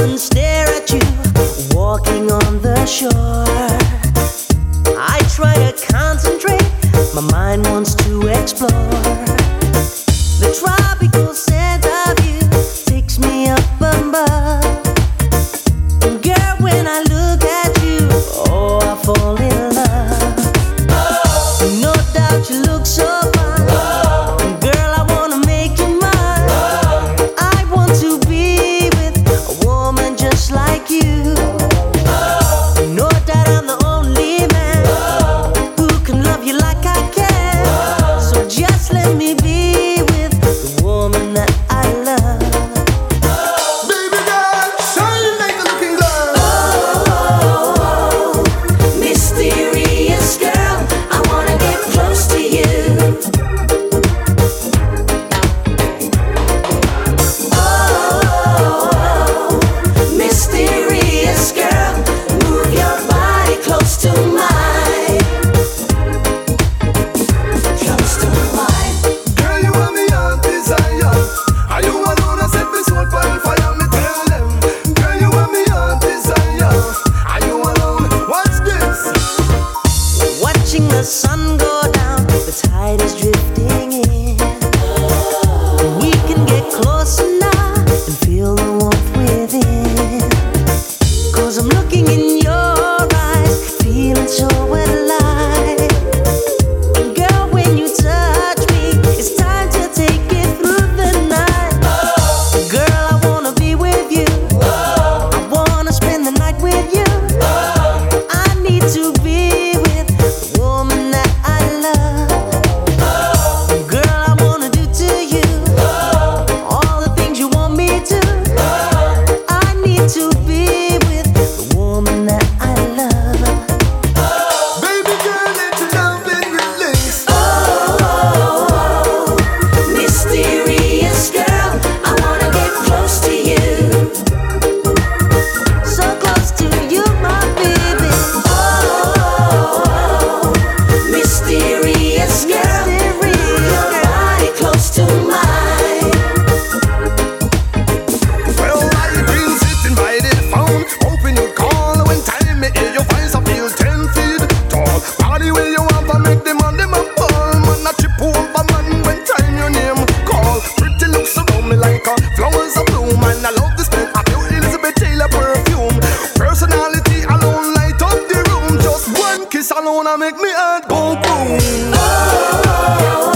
and stare at you walking on the shore. I try to concentrate, my mind wants to explore the tropical. sun go down, the tide is drifting in. room and I love the smell of your Elizabeth Taylor perfume. Personality alone light up the room. Just one kiss alone and make me heart go boom. Oh, oh, oh.